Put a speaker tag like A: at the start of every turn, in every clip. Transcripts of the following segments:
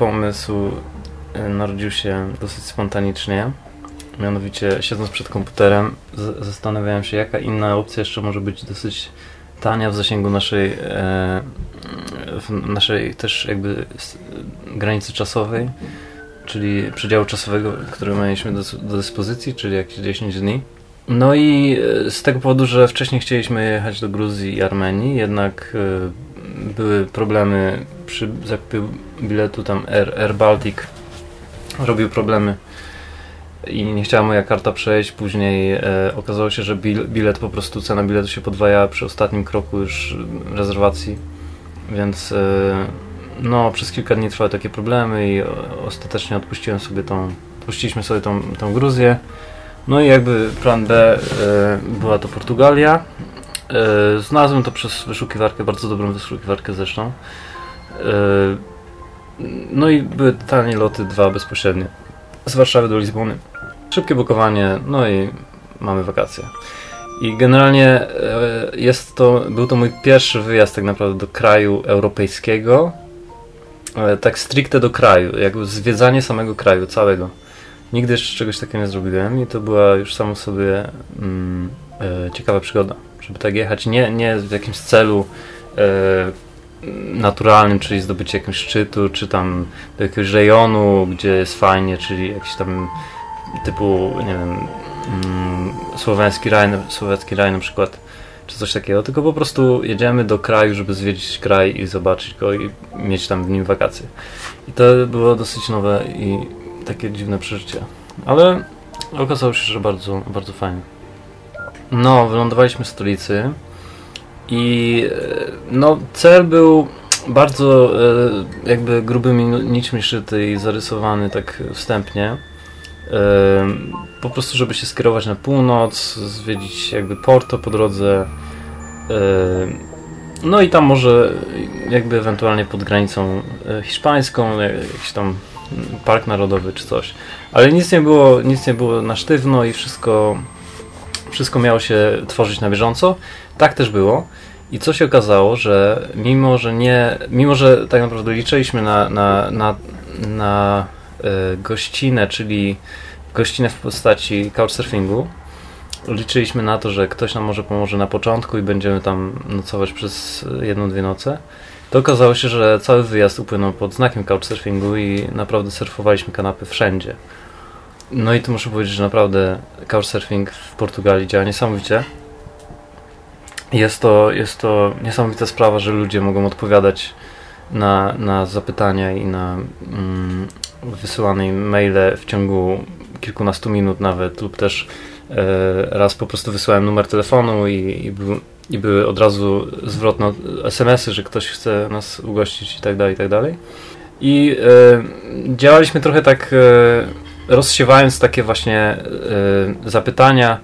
A: Pomysł y, narodził się dosyć spontanicznie. Mianowicie siedząc przed komputerem zastanawiałem się jaka inna opcja jeszcze może być dosyć tania w zasięgu naszej, e, naszej też jakby granicy czasowej, czyli przedziału czasowego, który mieliśmy do, do dyspozycji, czyli jakieś 10 dni. No i e, z tego powodu, że wcześniej chcieliśmy jechać do Gruzji i Armenii, jednak e, były problemy przy zakupie biletu, tam Air, Air Baltic robił problemy i nie chciała moja karta przejść. Później e, okazało się, że bil, bilet po prostu, cena biletu się podwajała przy ostatnim kroku już rezerwacji, więc e, no przez kilka dni trwały takie problemy i ostatecznie odpuściłem sobie tą, odpuściliśmy sobie tą, tą Gruzję. No i jakby plan B e, była to Portugalia. E, znalazłem to przez wyszukiwarkę, bardzo dobrą wyszukiwarkę zresztą. E, no i były tanie loty, dwa bezpośrednie. Z Warszawy do Lizbony. Szybkie blokowanie, no i mamy wakacje. I generalnie e, jest to, był to mój pierwszy wyjazd tak naprawdę do kraju europejskiego. E, tak stricte do kraju, jakby zwiedzanie samego kraju, całego. Nigdy jeszcze czegoś takiego nie zrobiłem i to była już samo sobie mm, ciekawa przygoda. Żeby tak jechać, nie, nie w jakimś celu e, naturalnym, czyli zdobycie jakiegoś szczytu, czy tam do jakiegoś rejonu, gdzie jest fajnie, czyli jakiś tam typu, nie wiem, mm, słowiański raj, słowiański raj na przykład, czy coś takiego, tylko po prostu jedziemy do kraju, żeby zwiedzić kraj i zobaczyć go i mieć tam w nim wakacje. I to było dosyć nowe i takie dziwne przeżycie. Ale okazało się, że bardzo, bardzo fajnie. No, wylądowaliśmy w stolicy i e, no, cel był bardzo e, jakby grubymi nićmi szyty i zarysowany tak wstępnie. E, Po prostu, żeby się skierować na północ, zwiedzić jakby Porto po drodze. No i tam może jakby ewentualnie pod granicą hiszpańską, jak- jakiś tam park narodowy czy coś. Ale nic nie było, nic nie było na sztywno i wszystko, wszystko miało się tworzyć na bieżąco. Tak też było. I co się okazało, że mimo, że nie, mimo, że tak naprawdę liczyliśmy na, na, na, na e, gościnę, czyli gościnę w postaci couchsurfingu, liczyliśmy na to, że ktoś nam może pomoże na początku i będziemy tam nocować przez jedną, dwie noce. To okazało się, że cały wyjazd upłynął pod znakiem couchsurfingu i naprawdę surfowaliśmy kanapy wszędzie. No i tu muszę powiedzieć, że naprawdę couchsurfing w Portugalii działa niesamowicie. Jest to, jest to niesamowita sprawa, że ludzie mogą odpowiadać na, na zapytania i na mm, wysyłane im maile w ciągu kilkunastu minut nawet, lub też e, raz po prostu wysłałem numer telefonu i, i, był, i były od razu zwrotne SMS-y, że ktoś chce nas ugościć i tak dalej, i tak dalej. I e, działaliśmy trochę tak e, rozsiewając takie właśnie e, zapytania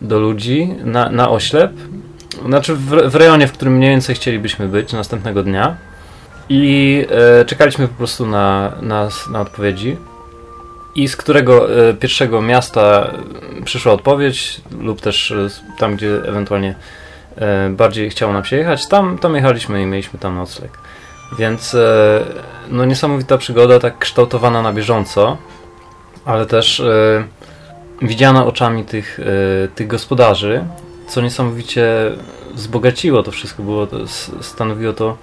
A: do ludzi na, na oślep. Znaczy w, w rejonie, w którym mniej więcej chcielibyśmy być następnego dnia. I e, czekaliśmy po prostu na, na, na odpowiedzi. I z którego e, pierwszego miasta przyszła odpowiedź, lub też e, tam, gdzie ewentualnie e, bardziej chciało nam się jechać, tam, tam jechaliśmy i mieliśmy tam nocleg. Więc e, no niesamowita przygoda, tak kształtowana na bieżąco, ale też e, widziana oczami tych, e, tych gospodarzy, co niesamowicie wzbogaciło to wszystko, było to, stanowiło to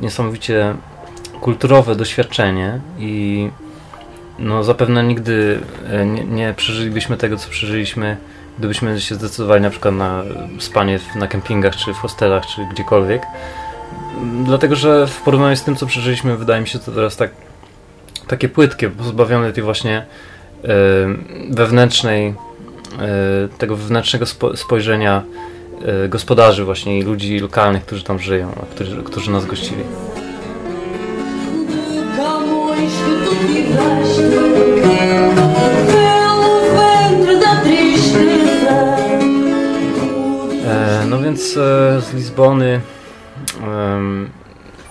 A: niesamowicie kulturowe doświadczenie i no zapewne nigdy e, nie, nie przeżylibyśmy tego, co przeżyliśmy, gdybyśmy się zdecydowali na przykład na spanie na kempingach, czy w hostelach, czy gdziekolwiek. Dlatego, że w porównaniu z tym, co przeżyliśmy, wydaje mi się to teraz tak takie płytkie, pozbawione tej właśnie wewnętrznej, e, tego wewnętrznego spo, spojrzenia e, gospodarzy właśnie i ludzi lokalnych, którzy tam żyją, którzy, którzy nas gościli. E, no więc e, z Lizbony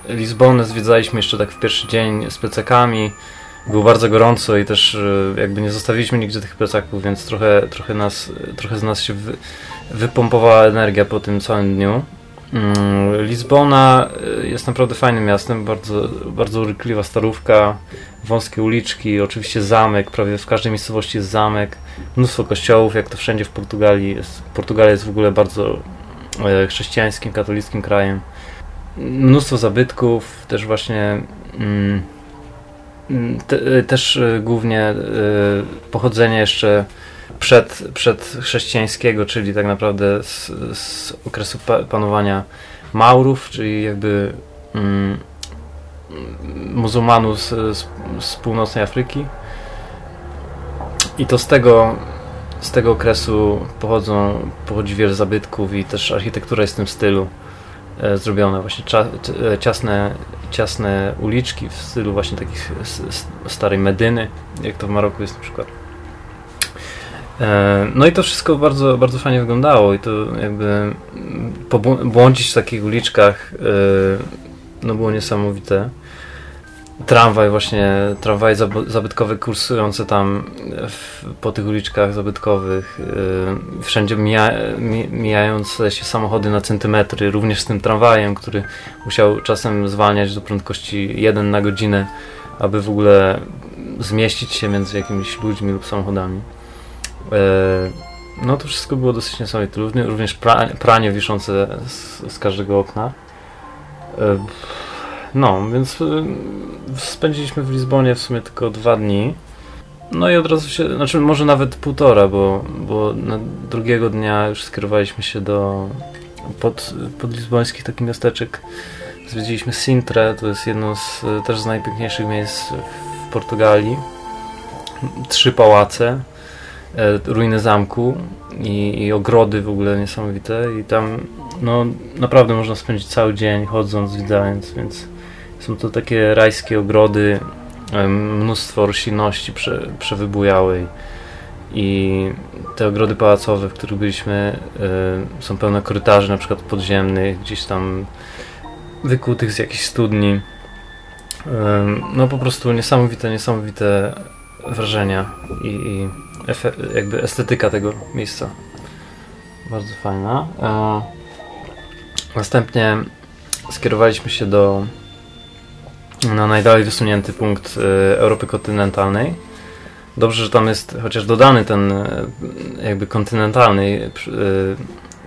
A: Lizbonę zwiedzaliśmy jeszcze tak w pierwszy dzień z plecakami. Było bardzo gorąco i też e, jakby nie zostawiliśmy nigdzie tych plecaków, więc trochę, trochę, nas, trochę z nas się wy, wypompowała energia po tym całym dniu. Mm, Lizbona e, jest naprawdę fajnym miastem, bardzo, bardzo urykliwa starówka, wąskie uliczki, oczywiście zamek, prawie w każdej miejscowości jest zamek, mnóstwo kościołów, jak to wszędzie w Portugalii. Jest, Portugalia jest w ogóle bardzo e, chrześcijańskim, katolickim krajem. Mnóstwo zabytków, też właśnie mm, te, e, też e, głównie e, pochodzenie jeszcze przed, przed chrześcijańskiego, czyli tak naprawdę z, z okresu pa, panowania Maurów, czyli jakby mm, muzułmanów z, z, z północnej Afryki. I to z tego, z tego okresu pochodzą, pochodzi wiele zabytków i też architektura jest w tym stylu e, zrobiona. Właśnie e, ciasne, ciasne uliczki w stylu właśnie takich starej Medyny, jak to w Maroku jest na przykład. E, No i to wszystko bardzo, bardzo fajnie wyglądało i to jakby błądzić w takich uliczkach no było niesamowite. Tramwaj właśnie, tramwaje zab- zabytkowe kursujące tam w, po tych uliczkach zabytkowych, e, wszędzie mija, mi, mijające się samochody na centymetry, również z tym tramwajem, który musiał czasem zwalniać do prędkości 1 na godzinę, aby w ogóle zmieścić się między jakimiś ludźmi lub samochodami. E, No to wszystko było dosyć niesamowite. Równie- Również pra, pranie wiszące z, z każdego okna. E, No, więc e, spędziliśmy w Lizbonie w sumie tylko dwa dni. No i od razu się, znaczy może nawet półtora, bo, bo drugiego dnia już skierowaliśmy się do pod, podlizbońskich takich miasteczek. Zwiedziliśmy Sintre, to jest jedno z e, też z najpiękniejszych miejsc w Portugalii. Trzy pałace, e, ruiny zamku i, i ogrody w ogóle niesamowite i tam no naprawdę można spędzić cały dzień chodząc, zwiedzając, więc są to takie rajskie ogrody, mnóstwo roślinności prze, przewybujałej i te ogrody pałacowe, w których byliśmy e, są pełne korytarzy na przykład podziemnych, gdzieś tam wykutych z jakichś studni. Em, No po prostu niesamowite, niesamowite wrażenia i, i efe, jakby estetyka tego miejsca. Bardzo fajna. E, następnie skierowaliśmy się do na najdalej wysunięty punkt e, Europy kontynentalnej. Dobrze, że tam jest chociaż dodany ten e, jakby kontynentalny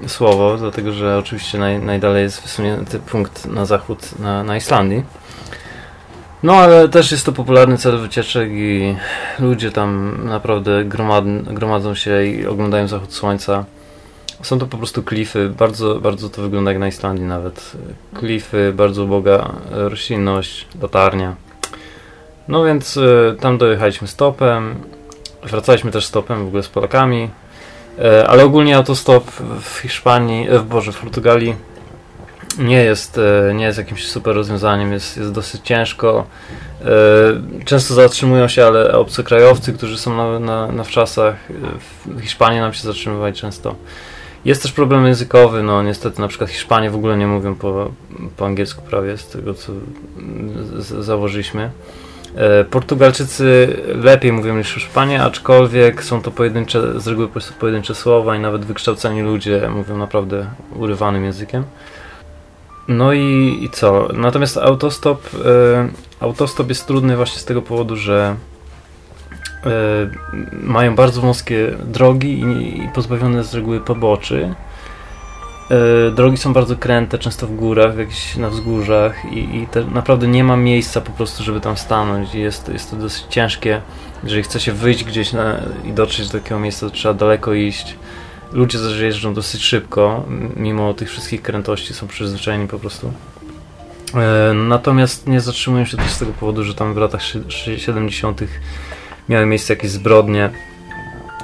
A: e, słowo, dlatego że oczywiście naj, najdalej jest wysunięty punkt na zachód na, na Islandii. No ale też jest to popularny cel wycieczek i ludzie tam naprawdę gromad, gromadzą się i oglądają zachód słońca. Są to po prostu klify, bardzo, bardzo to wygląda jak na Islandii nawet. Klify, bardzo uboga roślinność, latarnia. No więc y, tam dojechaliśmy stopem, wracaliśmy też stopem w ogóle z Polakami, y, ale ogólnie autostop w Hiszpanii, y, w Boże, w Portugalii nie jest, nie jest jakimś super rozwiązaniem, jest, jest dosyć ciężko. Często zatrzymują się, ale obcokrajowcy, którzy są na, na, na wczasach, w Hiszpanii nam się zatrzymywali często. Jest też problem językowy, no niestety na przykład Hiszpanie w ogóle nie mówią po, po angielsku prawie z tego co z, założyliśmy. E, Portugalczycy lepiej mówią niż Hiszpanie, aczkolwiek są to pojedyncze, z reguły po- pojedyncze słowa i nawet wykształceni ludzie mówią naprawdę urywanym językiem. No i, i co? Natomiast autostop, e, autostop jest trudny właśnie z tego powodu, że mają bardzo wąskie drogi i, i pozbawione z reguły poboczy. E, drogi są bardzo kręte, często w górach, na wzgórzach i, i te, naprawdę nie ma miejsca po prostu, żeby tam stanąć. Jest, jest to dosyć ciężkie. Jeżeli chce się wyjść gdzieś na, i dotrzeć do takiego miejsca, to trzeba daleko iść. Ludzie też jeżdżą dosyć szybko, mimo tych wszystkich krętości, są przyzwyczajeni po prostu. E, Natomiast nie zatrzymuję się też z tego powodu, że tam w latach szy- szy- 70. miały miejsce jakieś zbrodnie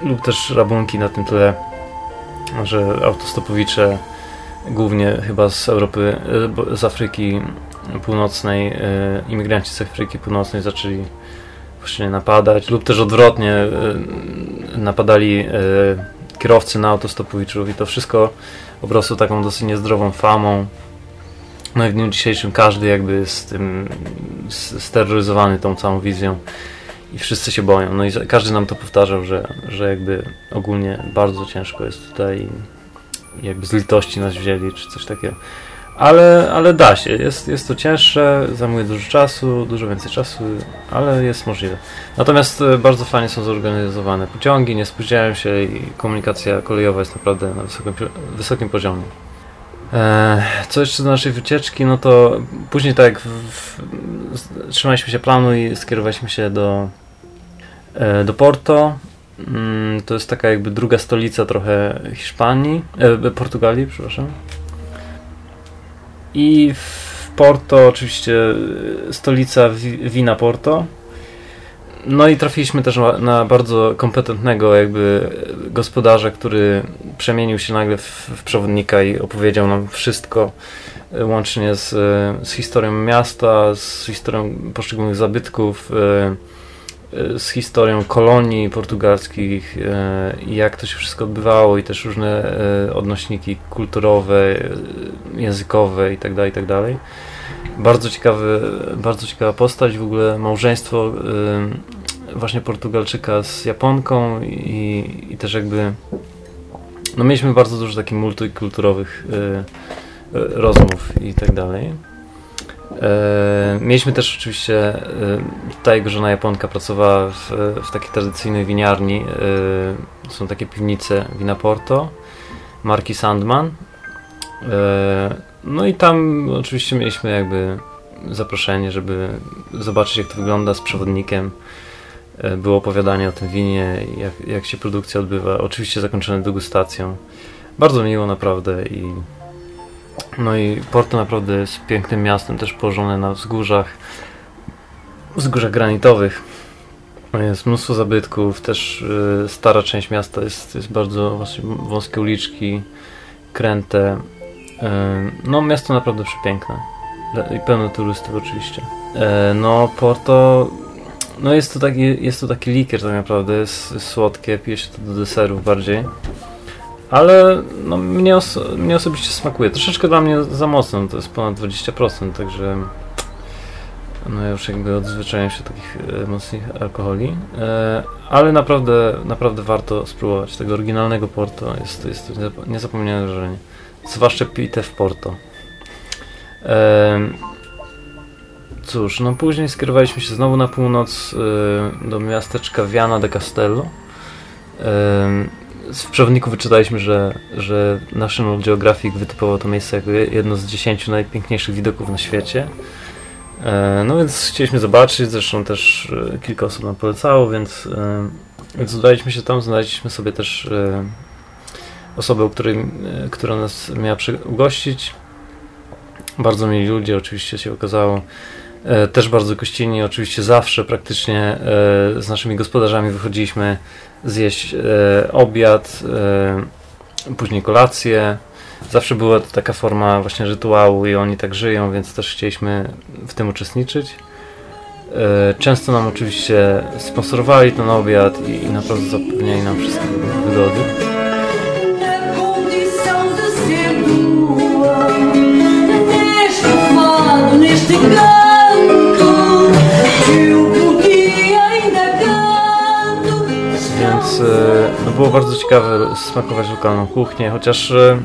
A: lub też rabunki na tym tle, że autostopowicze głównie chyba z Europy, e, z Afryki Północnej, e, imigranci z Afryki Północnej zaczęli właśnie napadać lub też odwrotnie e, napadali kierowcy na autostopowiczów i to wszystko po prostu taką dosyć niezdrową famą. No i w dniu dzisiejszym każdy jakby jest tym steroryzowany tą całą wizją i wszyscy się boją. No i każdy nam to powtarzał, że, że jakby ogólnie bardzo ciężko jest tutaj jakby z litości nas wzięli czy coś takiego. Ale, ale da się, jest, jest to cięższe, zajmuje dużo czasu, dużo więcej czasu, ale jest możliwe. Natomiast e, bardzo fajnie są zorganizowane pociągi, nie spóźniają się i komunikacja kolejowa jest naprawdę na wysokim, wysokim poziomie. E, co jeszcze do naszej wycieczki, no to później tak w, w, z- trzymaliśmy się planu i skierowaliśmy się do, e, do Porto. Mm, to jest taka jakby druga stolica trochę Hiszpanii, e, Portugalii, przepraszam. I w Porto oczywiście e, stolica wi- wina Porto. No i trafiliśmy też na, bardzo kompetentnego jakby gospodarza, który przemienił się nagle w, w przewodnika i opowiedział nam wszystko e, łącznie z, e, z historią miasta, z historią poszczególnych zabytków, e, z historią kolonii portugalskich i jak to się wszystko odbywało i też różne odnośniki kulturowe, językowe i tak dalej, i tak. Bardzo ciekawy, bardzo ciekawa postać, w ogóle małżeństwo właśnie Portugalczyka z Japonką i, i też jakby no mieliśmy bardzo dużo takich multikulturowych e, e, rozmów i tak dalej. E, mieliśmy też oczywiście e, ta jego żona Japonka pracowała w, w takiej tradycyjnej winiarni. E, są takie piwnice wina Porto, marki Sandman. E, no i tam oczywiście mieliśmy jakby zaproszenie, żeby zobaczyć jak to wygląda z przewodnikiem. E, Było opowiadanie o tym winie, jak, jak się produkcja odbywa. Oczywiście zakończone degustacją. Bardzo miło naprawdę i no i Porto naprawdę jest pięknym miastem, też położone na wzgórzach, wzgórzach granitowych. Jest mnóstwo zabytków, też y, stara część miasta jest, jest bardzo wąskie uliczki, kręte. Y, no miasto naprawdę przepiękne i pełne turystów oczywiście. E, no Porto, no jest to taki, jest to taki likier tak naprawdę, jest, jest słodkie, pije się to do deserów bardziej. Ale no, mnie, oso- mnie osobiście smakuje. Troszeczkę dla mnie za mocno, to jest ponad 20%, także no ja już jakby odzwyczaiłem się takich e, mocnych alkoholi. E, ale naprawdę, naprawdę warto spróbować tego oryginalnego Porto. Jest, jest to niezap- niezapomniane wrażenie. Zwłaszcza pite w Porto. Cóż, no później skierowaliśmy się znowu na północ e, do miasteczka Viana de Castello. E, w przewodniku wyczytaliśmy, że, że National Geographic wytypował to miejsce jako je- jedno z dziesięciu najpiękniejszych widoków na świecie. E, No więc chcieliśmy zobaczyć, zresztą też e, kilka osób nam polecało, więc, więc udaliśmy się tam, znaleźliśmy sobie też osobę, której, która nas miała ugościć. Bardzo mieli ludzie, oczywiście się okazało. E, Też bardzo gościnni, oczywiście zawsze praktycznie e, z naszymi gospodarzami wychodziliśmy zjeść e, obiad, później kolację. Zawsze była to taka forma właśnie rytuału i oni tak żyją, więc też chcieliśmy w tym uczestniczyć. Często nam oczywiście sponsorowali ten obiad i, naprawdę zapewniali nam wszystkie wygody.
B: Na
A: E, no było bardzo ciekawe smakować lokalną kuchnię, chociaż e,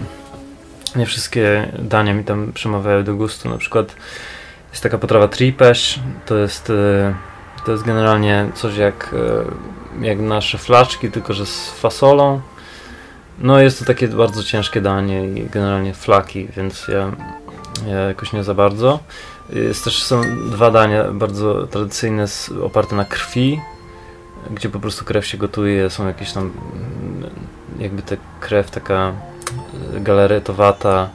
A: nie wszystkie dania mi tam przemawiały do gustu. Na przykład jest taka potrawa tripesz, to jest, e, to jest generalnie coś jak, jak nasze flaczki, tylko że z fasolą. No jest to takie bardzo ciężkie danie i generalnie flaki, więc ja, ja jakoś nie za bardzo. Jest też są dwa dania bardzo tradycyjne, oparte na krwi, gdzie po prostu krew się gotuje, są jakieś tam jakby ta krew taka y, galaretowata,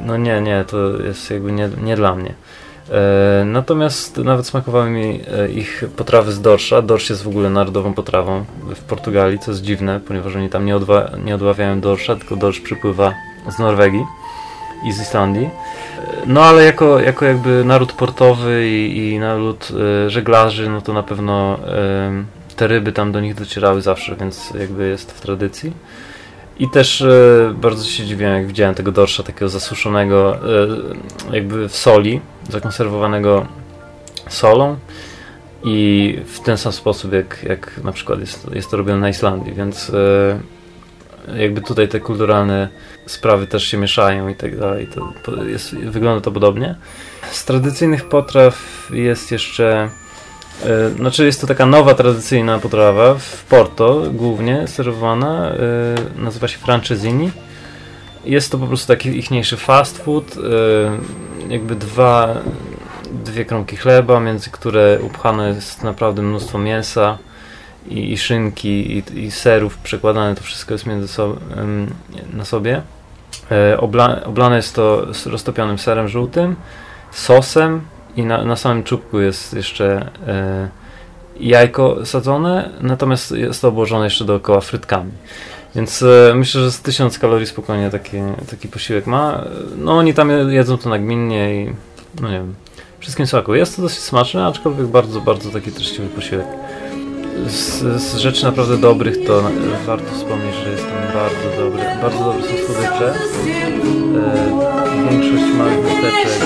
A: no nie, nie, to jest jakby nie, nie dla mnie. E, natomiast nawet smakowały mi e, ich potrawy z dorsza. Dorsz jest w ogóle narodową potrawą w Portugalii, co jest dziwne, ponieważ oni tam nie, odwa nie odławiają dorsza, tylko dorsz przypływa z Norwegii i z Islandii. No ale jako, jako jakby naród portowy i, i naród e, żeglarzy, no to na pewno e, te ryby tam do nich docierały zawsze, więc jakby jest w tradycji. I też e, bardzo się dziwiłem, jak widziałem tego dorsza takiego zasuszonego jakby w soli, zakonserwowanego solą i w ten sam sposób, jak, jak na przykład jest, jest to robione na Islandii, więc jakby tutaj te kulturalne sprawy też się mieszają i tak dalej. To, jest, wygląda to podobnie. Z tradycyjnych potraw jest jeszcze E, Znaczy jest to taka nowa tradycyjna potrawa w Porto głównie serwowana, e, nazywa się francezzini. Jest to po prostu taki ichniejszy fast food, e, jakby dwa, dwie kromki chleba, między które upchane jest naprawdę mnóstwo mięsa i, i szynki i, i serów, przekładane to wszystko jest między sobą, na sobie. E, Obla, oblane jest to z roztopionym serem żółtym, sosem i na, na samym czubku jest jeszcze e, jajko sadzone, natomiast jest to obłożone jeszcze dookoła frytkami. Więc e, myślę, że z 1000 kalorii spokojnie taki, taki posiłek ma. No oni tam jedzą to nagminnie i no nie wiem, wszystkim smaku. Jest to dosyć smaczne, aczkolwiek bardzo, bardzo taki treściwy posiłek. Z, z rzeczy naprawdę dobrych to warto wspomnieć, że jest tam bardzo dobry, bardzo dobre są słodycze. E, większość małych miasteczek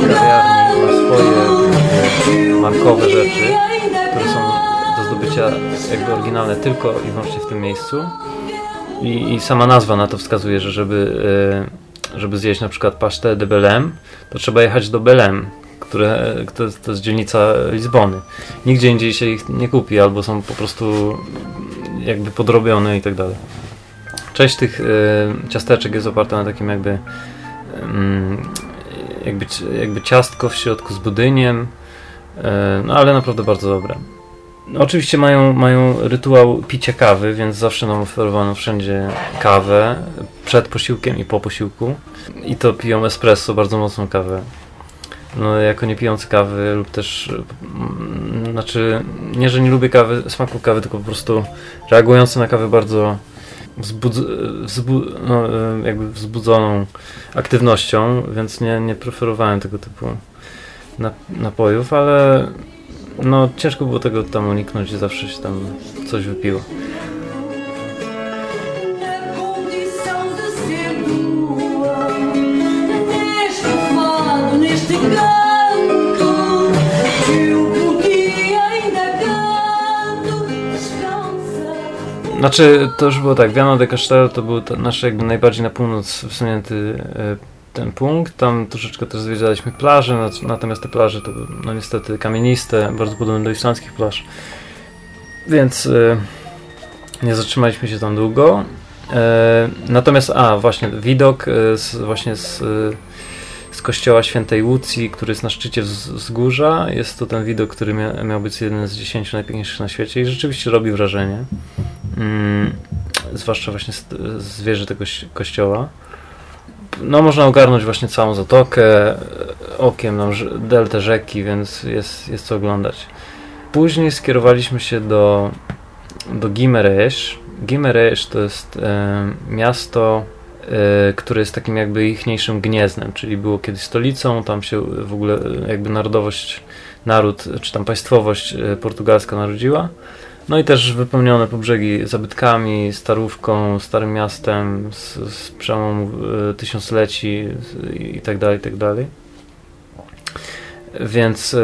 A: kawiarni, ma swoje markowe rzeczy, które są do zdobycia jakby oryginalne tylko i wyłącznie w tym miejscu. I, i sama nazwa na to wskazuje, że żeby, e, żeby zjeść na przykład pasztę de Belém, to trzeba jechać do Belém, które to, to jest dzielnica Lizbony. Nigdzie indziej się ich nie kupi, albo są po prostu jakby podrobione i tak dalej. Część tych e, ciasteczek jest oparta na takim jakby mm, jakby, jakby ciastko w środku z budyniem, e, no ale naprawdę bardzo dobre. No, oczywiście mają, mają rytuał picia kawy, więc zawsze nam oferowano wszędzie kawę przed posiłkiem i po posiłku. I to piją espresso, bardzo mocną kawę. No, jako nie pijący kawy lub też, mm, znaczy, nie, że nie lubię kawy, smaku kawy, tylko po prostu reagujący na kawę bardzo wzbudz, wzbu, no, e, jakby wzbudzoną aktywnością, więc nie, nie preferowałem tego typu nap- napojów, ale no ciężko było tego tam uniknąć, zawsze się tam coś wypiło. Znaczy, to już było tak, Viano de Castello to był nasz jakby najbardziej na północ wsunięty e, ten punkt. Tam troszeczkę też zwiedzaliśmy plaże, natomiast te plaże to no niestety kamieniste, bardzo podobne do islandzkich plaż. Więc e, nie zatrzymaliśmy się tam długo. E, natomiast, a właśnie, widok z, właśnie z, z kościoła świętej Łucji, który jest na szczycie wz- wzgórza. Jest to ten widok, który mia, miał być jeden z 10 najpiękniejszych na świecie i rzeczywiście robi wrażenie. Mm, zwłaszcza właśnie z, wieży tego kościoła. No, można ogarnąć właśnie całą zatokę, e, okiem na rz- deltę rzeki, więc jest, jest co oglądać. Później skierowaliśmy się do, do Gimeresz. Gimeresz to jest e, miasto, e, które jest takim jakby ichniejszym gniezdem, czyli było kiedyś stolicą, tam się w ogóle jakby narodowość, naród, czy tam państwowość portugalska narodziła. No i też wypełnione po brzegi zabytkami, starówką, starym miastem z, z przełomu e, tysiącleci z- i tak dalej, i tak dalej. Więc e,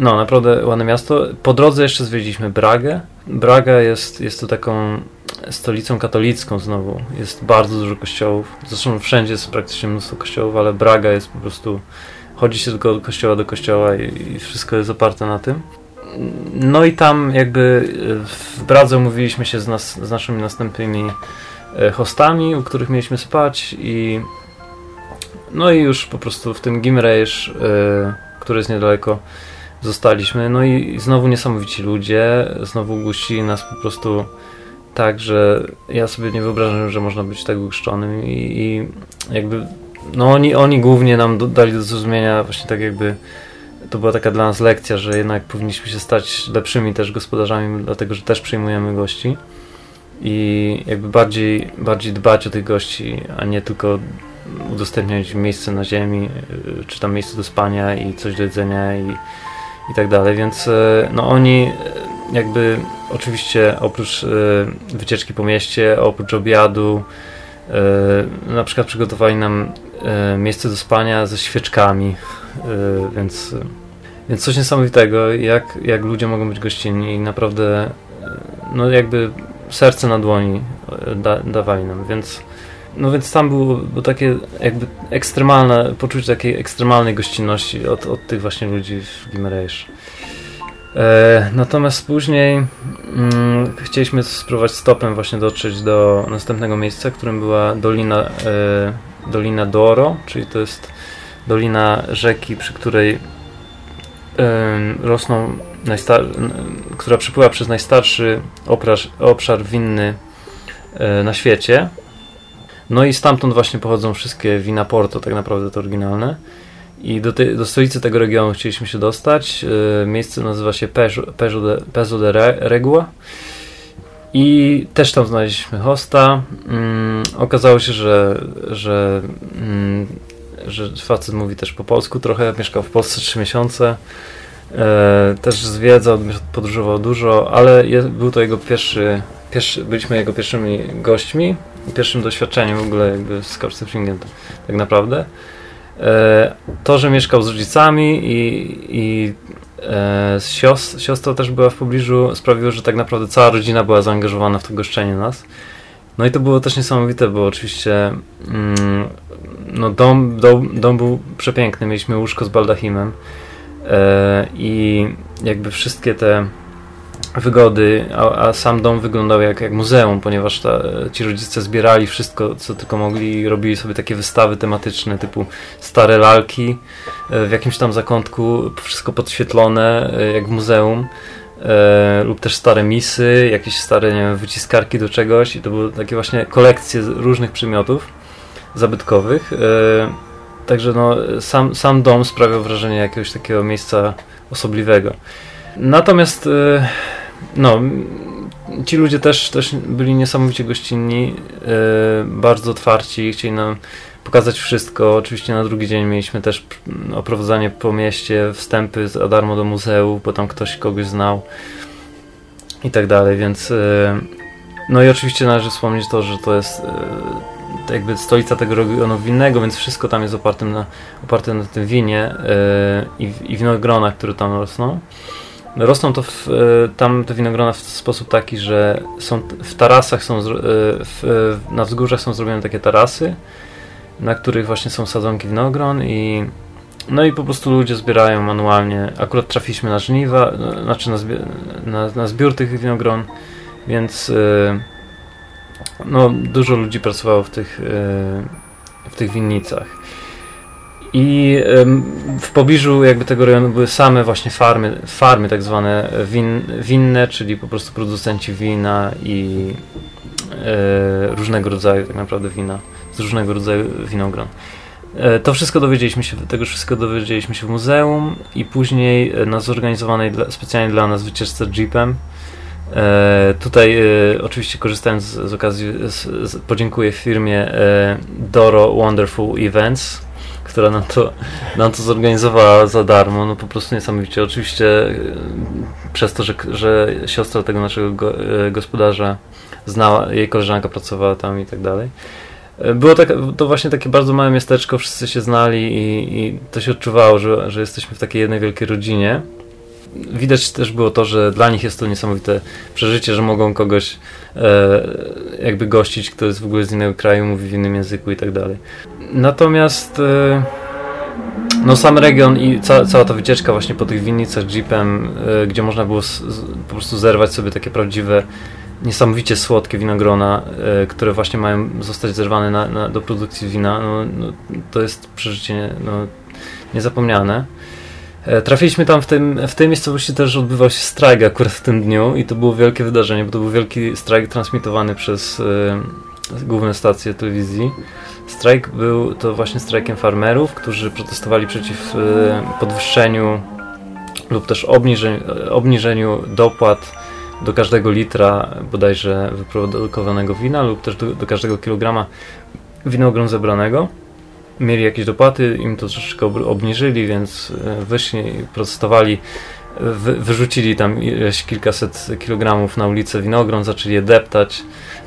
A: no, naprawdę ładne miasto. Po drodze jeszcze zwiedziliśmy Bragę. Braga jest, jest to taką stolicą katolicką znowu. Jest bardzo dużo kościołów. Zresztą wszędzie jest praktycznie mnóstwo kościołów, ale Braga jest po prostu chodzi się tylko od kościoła do kościoła i, i wszystko jest oparte na tym. No i tam jakby e, w Bradze umówiliśmy się z, nas, z naszymi następnymi e, hostami, u których mieliśmy spać i no i już po prostu w tym Gimrejsz, e, który jest niedaleko, zostaliśmy. No i znowu niesamowici ludzie, znowu gościli nas po prostu tak, że ja sobie nie wyobrażam, że można być tak uczczonym i, i jakby no oni, oni głównie nam dali do zrozumienia właśnie tak jakby to była taka dla nas lekcja, że jednak powinniśmy się stać lepszymi też gospodarzami, dlatego że też przyjmujemy gości i jakby bardziej, bardziej dbać o tych gości, a nie tylko udostępniać miejsce na ziemi, y, czy tam miejsce do spania i coś do jedzenia i, i tak dalej, więc e, no oni e, jakby oczywiście oprócz wycieczki po mieście, oprócz obiadu na przykład przygotowali nam miejsce do spania ze świeczkami, więc, więc coś niesamowitego, jak, jak ludzie mogą być gościnni i naprawdę no jakby serce na dłoni da, dawali nam, więc no więc tam było, było takie jakby ekstremalne, poczucie takiej ekstremalnej gościnności od, od tych właśnie ludzi w Gimerejsz. E, natomiast później mm, chcieliśmy spróbować stopem właśnie dotrzeć do następnego miejsca, którym była Dolina, e, Dolina Doro, czyli to jest dolina rzeki, przy której e, rosną, która przepływa przez najstarszy obszar, winny e, na świecie. No i stamtąd właśnie pochodzą wszystkie wina Porto, tak naprawdę to oryginalne. I do, te, do stolicy tego regionu chcieliśmy się dostać. Yy, miejsce nazywa się Pezo de, Pezo de Regua. I też tam znaleźliśmy hosta. Yy, okazało się, że, że, yy, że facet mówi też po polsku trochę. Mieszkał w Polsce 3 miesiące. E, też zwiedzał, podróżował dużo, ale był to jego pierwszy, pierwszy, byliśmy jego pierwszymi gośćmi pierwszym doświadczeniem w ogóle jakby z couchsurfingiem tak naprawdę. E, to, że mieszkał z rodzicami i, i e, siostr, siostra też była w pobliżu, sprawiło, że tak naprawdę cała rodzina była zaangażowana w to goszczenie nas. No i to było też niesamowite, bo oczywiście mm, no dom, dom, dom był przepiękny, mieliśmy łóżko z baldachimem e, i jakby wszystkie te wygody, a, a, sam dom wyglądał jak, jak muzeum, ponieważ ta, ci rodzice zbierali wszystko, co tylko mogli robili sobie takie wystawy tematyczne, typu stare lalki e, w jakimś tam zakątku, wszystko podświetlone, e, jak w muzeum. E, lub też stare misy, jakieś stare nie wiem, wyciskarki do czegoś i to były takie właśnie kolekcje różnych przedmiotów zabytkowych. E, także no, sam, sam dom sprawiał wrażenie jakiegoś takiego miejsca osobliwego. Natomiast e, no, ci ludzie też, też byli niesamowicie gościnni, bardzo otwarci, chcieli nam pokazać wszystko. Oczywiście na drugi dzień mieliśmy też oprowadzanie po mieście, wstępy za darmo do muzeum, bo tam ktoś kogoś znał i tak dalej, więc yy, no i oczywiście należy wspomnieć to, że to jest yy, jakby stolica tego regionu winnego, więc wszystko tam jest oparte na, oparte na tym winie yy, i, winogronach, które tam rosną. Rosną to w, tam te winogrona w sposób taki, że są w tarasach są, w, na wzgórzach są zrobione takie tarasy, na których właśnie są sadzonki winogron i no i po prostu ludzie zbierają manualnie. Akurat trafiliśmy na żniwa, znaczy na, na, na zbiór tych winogron, więc no, dużo ludzi pracowało w tych, w tych winnicach. I w pobliżu jakby tego rejonu były same właśnie farmy, farmy tak zwane win, winne, czyli po prostu producenci wina i e, różnego rodzaju tak naprawdę wina, z różnego rodzaju winogron. E, to wszystko dowiedzieliśmy się, tego wszystko dowiedzieliśmy się w muzeum i później e, na zorganizowanej dla, specjalnie dla nas wycieczce jeepem. E, tutaj e, oczywiście korzystając z, z okazji z, z, podziękuję firmie e, Doro Wonderful Events, która nam to, nam to zorganizowała za darmo, no po prostu niesamowicie. Oczywiście e, przez to, że, że siostra tego naszego go, gospodarza znała, jej koleżanka pracowała tam i tak dalej. Było tak, to właśnie takie bardzo małe miasteczko, wszyscy się znali i, i to się odczuwało, że, że jesteśmy w takiej jednej wielkiej rodzinie widać też było to, że dla nich jest to niesamowite przeżycie, że mogą kogoś e, jakby gościć, kto jest w ogóle z innego kraju, mówi w innym języku i tak dalej. Natomiast e, no sam region i ca cała ta wycieczka właśnie po tych winnicach jeepem, e, gdzie można było po prostu zerwać sobie takie prawdziwe niesamowicie słodkie winogrona, e, które właśnie mają zostać zerwane na, na, do produkcji wina, no, no, to jest przeżycie no, niezapomniane. E, Trafiliśmy tam w, tym, w tej miejscowości też odbywał się strajk akurat w tym dniu i to było wielkie wydarzenie, bo to był wielki strajk transmitowany przez e, główne stacje telewizji. Strajk był to właśnie strajkiem farmerów, którzy protestowali przeciw e, podwyższeniu lub też obniżeniu, obniżeniu dopłat do każdego litra bodajże wyprodukowanego wina lub też do, do każdego kilograma winogron zebranego. Mieli jakieś dopłaty, im to troszeczkę ob- obniżyli, więc e, wyszli i protestowali. Wy, wyrzucili tam ileś kilkaset kilogramów na ulicę winogron, zaczęli je deptać,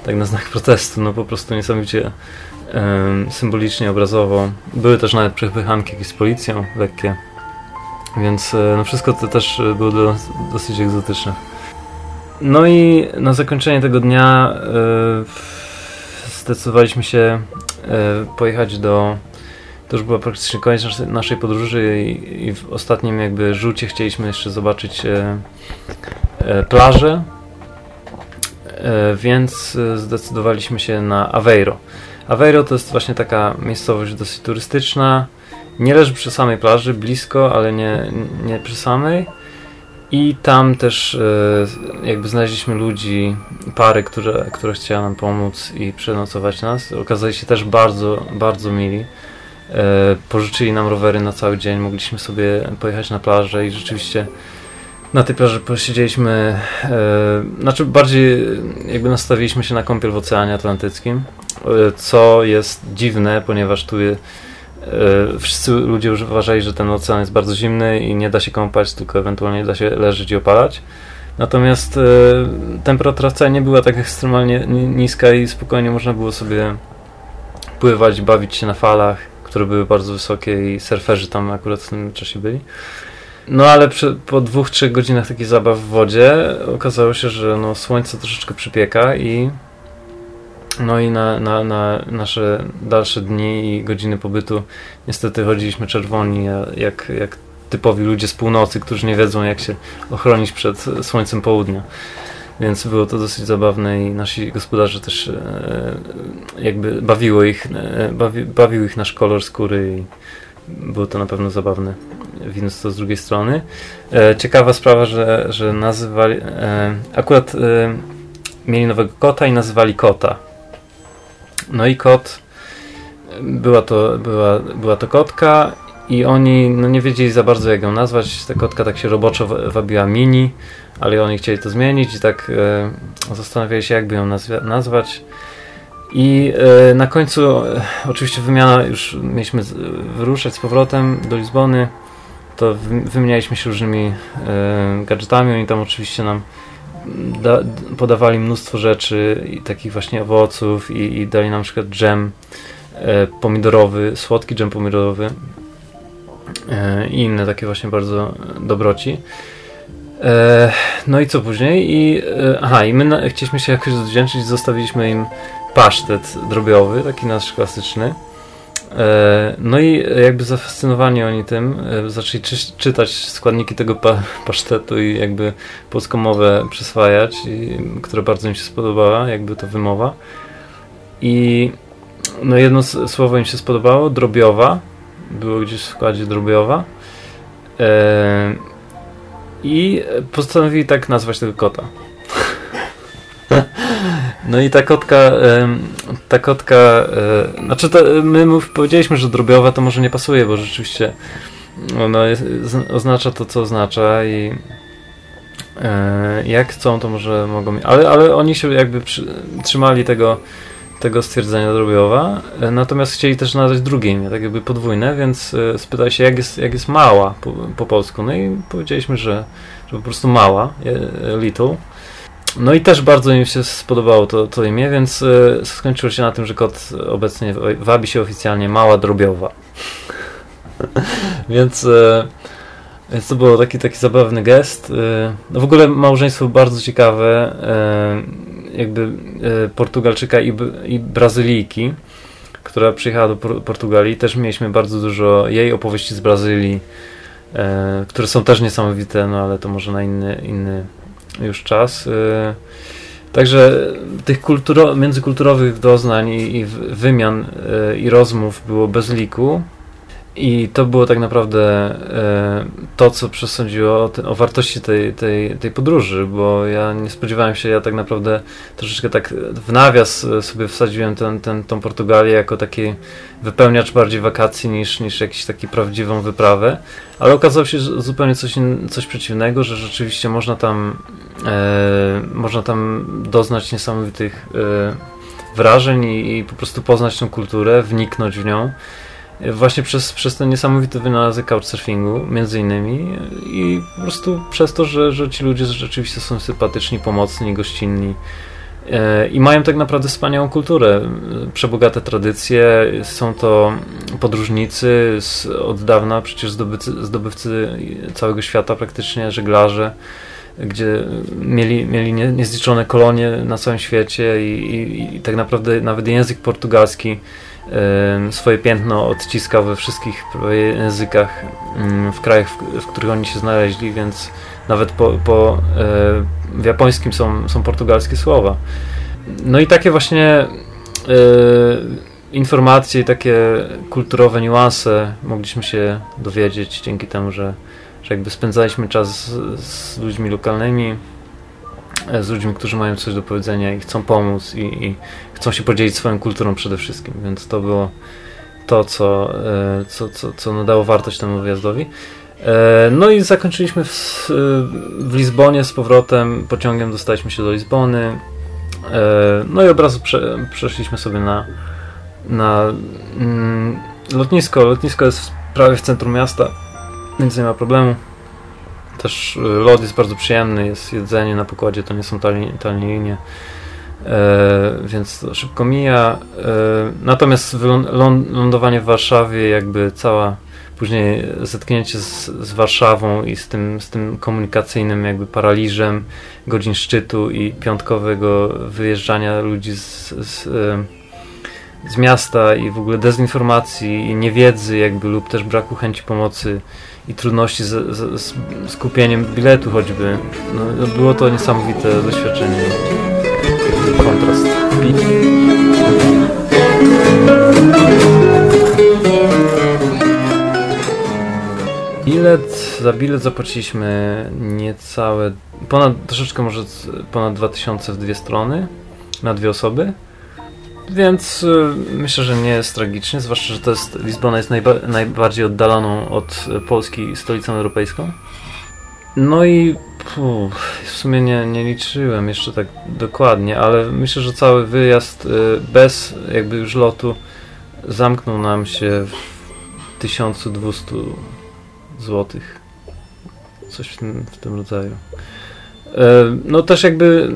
A: tak na znak protestu, no po prostu niesamowicie em, symbolicznie, obrazowo. Były też nawet przepychanki jakieś z policją, lekkie, więc e, no wszystko to też e, było do, dosyć egzotyczne. No i na zakończenie tego dnia e, zdecydowaliśmy się e, pojechać do. To już była praktycznie koniec naszej- podróży i, i w ostatnim jakby rzucie chcieliśmy jeszcze zobaczyć e, plażę, więc zdecydowaliśmy się na Aveiro. Aveiro to jest właśnie taka miejscowość dosyć turystyczna. Nie leży przy samej plaży, blisko, ale nie, nie przy samej. I tam też e, jakby znaleźliśmy ludzi, pary, które, które chciała nam pomóc i przenocować nas. Okazali się też bardzo, bardzo mili. E, pożyczyli nam rowery na cały dzień, mogliśmy sobie pojechać na plażę i rzeczywiście na tej plaży posiedzieliśmy, e, znaczy bardziej jakby nastawiliśmy się na kąpiel w Oceanie Atlantyckim, e, co jest dziwne, ponieważ tu je, e, wszyscy ludzie już uważali, że ten ocean jest bardzo zimny i nie da się kąpać, tylko ewentualnie da się leżeć i opalać. Natomiast e, temperatura wcale nie była tak ekstremalnie ni- niska i spokojnie można było sobie pływać, bawić się na falach, które były bardzo wysokie i surferzy tam akurat w tym czasie byli. No ale przy, po dwóch, trzech godzinach takiej zabaw w wodzie okazało się, że no, słońce troszeczkę przypieka i no i na, na, na nasze dalsze dni i godziny pobytu niestety chodziliśmy czerwoni, jak, jak typowi ludzie z północy, którzy nie wiedzą jak się ochronić przed słońcem południa. Więc było to dosyć zabawne i nasi gospodarze też e, jakby bawiło ich, e, bawi, bawił ich nasz kolor skóry i było to na pewno zabawne, widząc to z drugiej strony. E, ciekawa sprawa, że, że nazywali, akurat mieli nowego kota i nazywali kota. No i kot, była to, była, była to kotka i oni no, nie wiedzieli za bardzo jak ją nazwać. Ta kotka tak się roboczo wa- wabiła Mini, ale oni chcieli to zmienić i tak e, zastanawiali się jakby ją nazwa- nazwać. I e, na końcu e, oczywiście wymiana, już mieliśmy z, wyruszać z powrotem do Lizbony, to wy, wymienialiśmy się różnymi e, gadżetami, oni tam oczywiście nam da, podawali mnóstwo rzeczy, i takich właśnie owoców i, i dali nam na przykład dżem e, pomidorowy, słodki dżem pomidorowy e, i inne takie właśnie bardzo dobroci. E, no i co później? I, e, aha, i my na, chcieliśmy się jakoś odwdzięczyć, zostawiliśmy im pasztet drobiowy, taki nasz klasyczny. E, No i jakby zafascynowani oni tym, e, zaczęli czy, czytać składniki tego pa, pasztetu i jakby polską mowę przyswajać, i, która bardzo im się spodobała, jakby to wymowa. I no jedno słowo im się spodobało, drobiowa, było gdzieś w składzie drobiowa. E, I postanowili tak nazwać tego kota. No i ta kotka, ta kotka, e, znaczy to, my powiedzieliśmy, że drobiowa to może nie pasuje, bo rzeczywiście ono jest, oznacza to, co oznacza i e, jak chcą, to może mogą, ale, ale oni się jakby przy, trzymali tego, tego stwierdzenia drobiowa, e, natomiast chcieli też nadać drugie imię, tak jakby podwójne, więc spytali się, jak jest, jak jest mała po, po polsku, no i powiedzieliśmy, że, że po prostu mała, little. No i też bardzo im się spodobało to, to imię, więc e, skończyło się na tym, że kot obecnie wabi się oficjalnie Mała Drobiowa. więc, e, więc to był taki, taki zabawny gest. E, no w ogóle małżeństwo bardzo ciekawe, jakby Portugalczyka i, i Brazylijki, która przyjechała do Por- Portugalii. Też mieliśmy bardzo dużo jej opowieści z Brazylii, które są też niesamowite, no ale to może na inny, inny już czas. y, Także tych kulturo- międzykulturowych doznań i, i wymian y, i rozmów było bez liku. I to było tak naprawdę e, to, co przesądziło o, o wartości tej, tej, tej podróży, bo ja nie spodziewałem się, ja tak naprawdę troszeczkę tak w nawias e, sobie wsadziłem ten, ten, tą Portugalię jako taki wypełniacz bardziej wakacji niż, niż jakiś taki prawdziwą wyprawę, ale okazało się zupełnie coś, coś przeciwnego, że rzeczywiście można tam, e, można tam doznać niesamowitych e, wrażeń i, i po prostu poznać tą kulturę, wniknąć w nią. Właśnie przez, przez ten niesamowity wynalazek couchsurfingu, między innymi, i po prostu przez to, że, że ci ludzie rzeczywiście są sympatyczni, pomocni, gościnni. E, I mają tak naprawdę wspaniałą kulturę, przebogate tradycje. Są to podróżnicy z, od dawna, przecież zdobywcy, zdobywcy całego świata praktycznie, żeglarze, gdzie mieli, mieli nie- niezliczone kolonie na całym świecie i, i, i tak naprawdę nawet język portugalski swoje piętno odciskał we wszystkich językach w krajach, w, których oni się znaleźli, więc nawet po, po, e, w japońskim są, są portugalskie słowa. No i takie właśnie e, informacje, takie kulturowe niuanse mogliśmy się dowiedzieć dzięki temu, że, że jakby spędzaliśmy czas z, z ludźmi lokalnymi, z ludźmi, którzy mają coś do powiedzenia i chcą pomóc i, i chcą się podzielić swoją kulturą przede wszystkim, więc to było to, co, e, co, co, co nadało wartość temu wyjazdowi. E, No i zakończyliśmy w, w Lizbonie z powrotem, pociągiem dostaliśmy się do Lizbony. E, No i od razu prze, przeszliśmy sobie na, na mm, lotnisko. Lotnisko jest prawie w centrum miasta, więc nie ma problemu. Też e, lot jest bardzo przyjemny, jest jedzenie na pokładzie, to nie są tanie, tanie linie. E, więc szybko mija. E, natomiast lądowanie w Warszawie, jakby cała później zetknięcie z, z Warszawą i z tym, z tym komunikacyjnym jakby paraliżem godzin szczytu i piątkowego wyjeżdżania ludzi z, z, z miasta i w ogóle dezinformacji i niewiedzy jakby lub też braku chęci pomocy i trudności z, z, z, kupieniem biletu choćby. No, było to niesamowite doświadczenie. Kontrast. Bilet, za bilet zapłaciliśmy niecałe, ponad, troszeczkę może ponad 2000 w dwie strony, na dwie osoby. Więc y, myślę, że nie jest tragicznie, zwłaszcza, że to jest, Lizbona jest najba, najbardziej oddaloną od Polski stolicą europejską. No i puf, w sumie nie, nie liczyłem jeszcze tak dokładnie, ale myślę, że cały wyjazd y, bez jakby już lotu zamknął nam się w 1200 złotych. Coś w tym, w tym rodzaju. E, No też jakby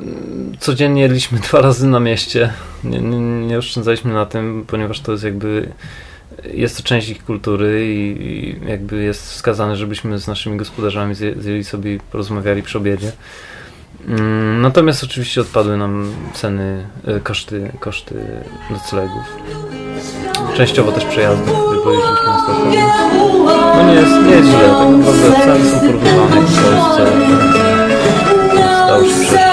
A: codziennie jedliśmy dwa razy na mieście. Nie, nie, nie oszczędzaliśmy na tym, ponieważ to jest jakby jest to część ich kultury i, i jakby jest wskazane, żebyśmy z naszymi gospodarzami zje- zjeli sobie porozmawiali przy obiedzie. Mm, Natomiast oczywiście odpadły nam ceny, e, koszty, koszty noclegów. Częściowo też przejazdów, bo jeździliśmy na Stockholm. No nie jest, nie jest źle, tak naprawdę ceny są porównywalne w Polsce. house.